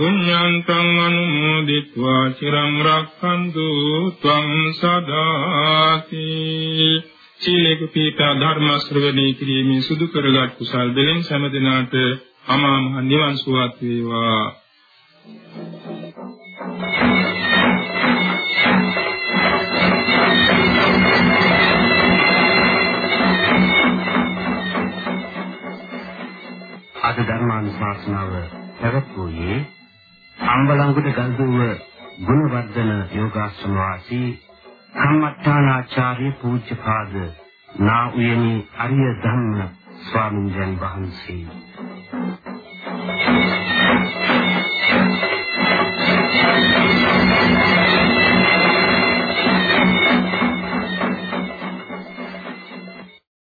පුඤ්ඤන්තං අනුමෝදිत्वा චිරං රක්ඛන්තු ත්වං සදාති සීලේක පීඨා ධර්ම ශ්‍රවණී කිරීමෙන් සුදු කරගත් කුසල් දෙලෙන් සෑම දිනාට අමා මහ නිවන් සුවත් වේවා අද ධර්මානුශාසනාව පැවැත්වුවේ අම්බලංගුඩ ගල්දුව ගුණවර්ධන යෝගාශ්‍රම වාසී සම්මත්තානාචාර්ය පූජ්‍යපාද නා උයනේ අරිය ධම්ම ස්වාමීන් වහන්සේ Thank you.